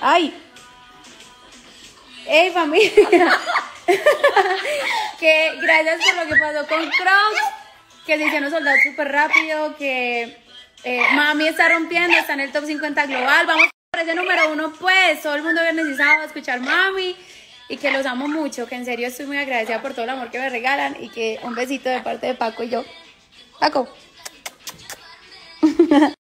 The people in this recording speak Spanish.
Ay. Hey familia. que gracias por lo que pasó con Crocs. Que se hicieron soldados súper rápido. Que eh, Mami está rompiendo, está en el top 50 global. Vamos por ese número uno, pues. Todo el mundo viernes y sábado a escuchar Mami. Y que los amo mucho. Que en serio estoy muy agradecida por todo el amor que me regalan. Y que un besito de parte de Paco y yo. Paco.